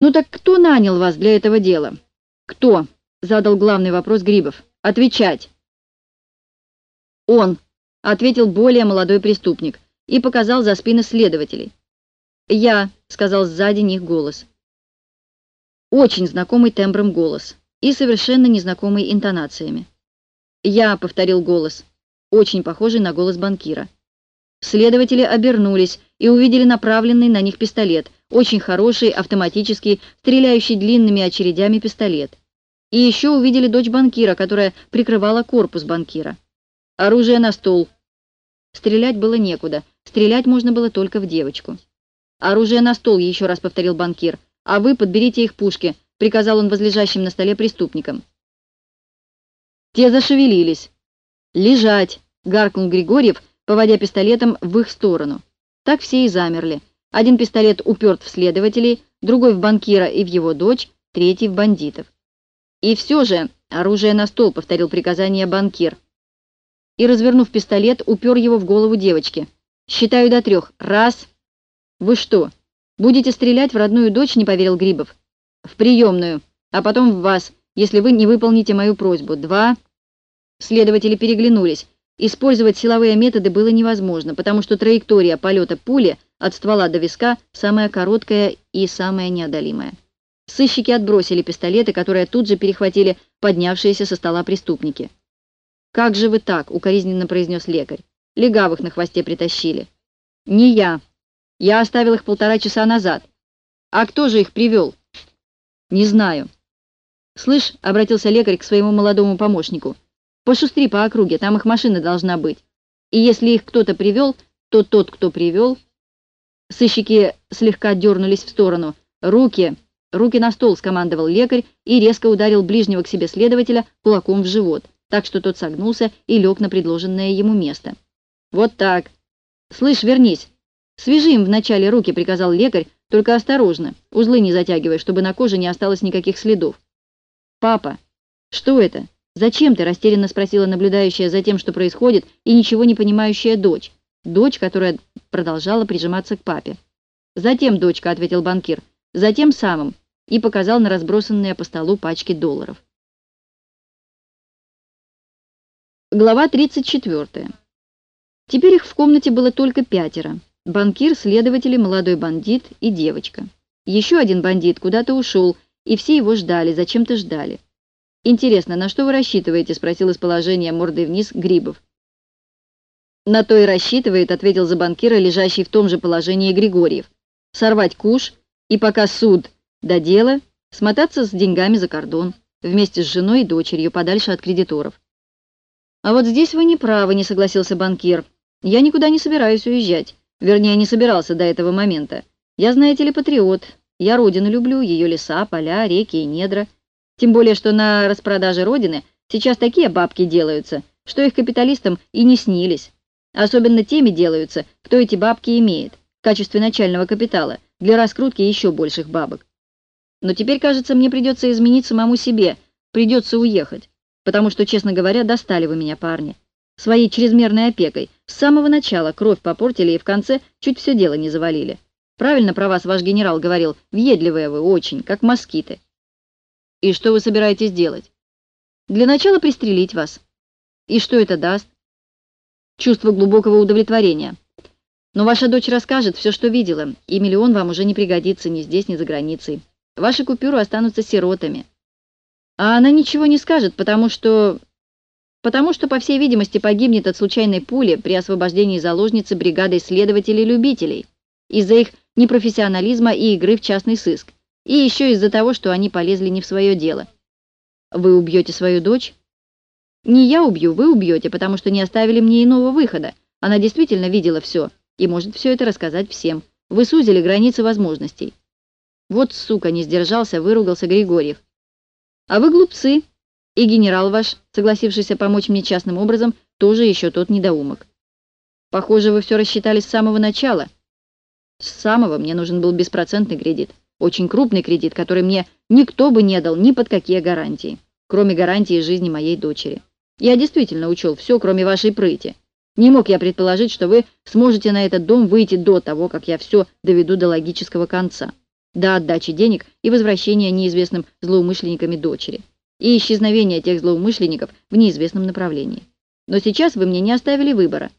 «Ну так кто нанял вас для этого дела?» «Кто?» — задал главный вопрос Грибов. «Отвечать!» «Он!» — ответил более молодой преступник и показал за спины следователей. «Я!» — сказал сзади них голос. Очень знакомый тембром голос и совершенно незнакомый интонациями. «Я!» — повторил голос, очень похожий на голос банкира. Следователи обернулись и увидели направленный на них пистолет, очень хороший, автоматический, стреляющий длинными очередями пистолет. И еще увидели дочь банкира, которая прикрывала корпус банкира. Оружие на стол. Стрелять было некуда, стрелять можно было только в девочку. «Оружие на стол», — еще раз повторил банкир. «А вы подберите их пушки», — приказал он возлежащим на столе преступникам. Те зашевелились. «Лежать!» — гаркнул Григорьев, поводя пистолетом в их сторону. Так все и замерли. Один пистолет уперт в следователей, другой в банкира и в его дочь, третий в бандитов. «И все же оружие на стол», — повторил приказание банкир. И, развернув пистолет, упер его в голову девочки. «Считаю до трех. Раз!» «Вы что, будете стрелять в родную дочь?» — не поверил Грибов. «В приемную, а потом в вас, если вы не выполните мою просьбу. Два...» Следователи переглянулись. Использовать силовые методы было невозможно, потому что траектория полета пули от ствола до виска самая короткая и самая неодолимая. Сыщики отбросили пистолеты, которые тут же перехватили поднявшиеся со стола преступники. «Как же вы так?» — укоризненно произнес лекарь. «Легавых на хвосте притащили». «Не я. Я оставил их полтора часа назад. А кто же их привел?» «Не знаю». «Слышь», — обратился лекарь к своему молодому помощнику, — Пошустри по округе, там их машина должна быть. И если их кто-то привел, то тот, кто привел...» Сыщики слегка дернулись в сторону. «Руки! Руки на стол!» — скомандовал лекарь и резко ударил ближнего к себе следователя кулаком в живот, так что тот согнулся и лег на предложенное ему место. «Вот так! Слышь, вернись! Свяжи им вначале руки!» — приказал лекарь, только осторожно, узлы не затягивай, чтобы на коже не осталось никаких следов. «Папа, что это?» «Зачем ты?» — растерянно спросила наблюдающая за тем, что происходит, и ничего не понимающая дочь. Дочь, которая продолжала прижиматься к папе. «Затем, дочка», — ответил банкир, — «затем самым», и показал на разбросанные по столу пачки долларов. Глава 34. Теперь их в комнате было только пятеро. Банкир, следователи, молодой бандит и девочка. Еще один бандит куда-то ушел, и все его ждали, зачем-то ждали. «Интересно, на что вы рассчитываете?» — спросил из положения мордой вниз Грибов. «На то и рассчитывает», — ответил за банкира, лежащий в том же положении Григорьев. «Сорвать куш и пока суд до дела, смотаться с деньгами за кордон, вместе с женой и дочерью, подальше от кредиторов». «А вот здесь вы не правы», — не согласился банкир. «Я никуда не собираюсь уезжать. Вернее, не собирался до этого момента. Я, знаете ли, патриот. Я родину люблю, ее леса, поля, реки и недра». Тем более, что на распродаже Родины сейчас такие бабки делаются, что их капиталистам и не снились. Особенно теми делаются, кто эти бабки имеет, в качестве начального капитала, для раскрутки еще больших бабок. Но теперь, кажется, мне придется изменить самому себе, придется уехать, потому что, честно говоря, достали вы меня, парни. Своей чрезмерной опекой. С самого начала кровь попортили и в конце чуть все дело не завалили. Правильно про вас ваш генерал говорил, въедливые вы очень, как москиты. И что вы собираетесь делать? Для начала пристрелить вас. И что это даст? Чувство глубокого удовлетворения. Но ваша дочь расскажет все, что видела, и миллион вам уже не пригодится ни здесь, ни за границей. Ваши купюры останутся сиротами. А она ничего не скажет, потому что... Потому что, по всей видимости, погибнет от случайной пули при освобождении заложницы бригадой следователей-любителей из-за их непрофессионализма и игры в частный сыск. И еще из-за того, что они полезли не в свое дело. Вы убьете свою дочь? Не я убью, вы убьете, потому что не оставили мне иного выхода. Она действительно видела все и может все это рассказать всем. Вы сузили границы возможностей. Вот, сука, не сдержался, выругался Григорьев. А вы глупцы. И генерал ваш, согласившийся помочь мне частным образом, тоже еще тот недоумок. Похоже, вы все рассчитали с самого начала. С самого мне нужен был беспроцентный кредит. Очень крупный кредит, который мне никто бы не дал ни под какие гарантии, кроме гарантии жизни моей дочери. Я действительно учел все, кроме вашей прыти. Не мог я предположить, что вы сможете на этот дом выйти до того, как я все доведу до логического конца, до отдачи денег и возвращения неизвестным злоумышленниками дочери, и исчезновения тех злоумышленников в неизвестном направлении. Но сейчас вы мне не оставили выбора,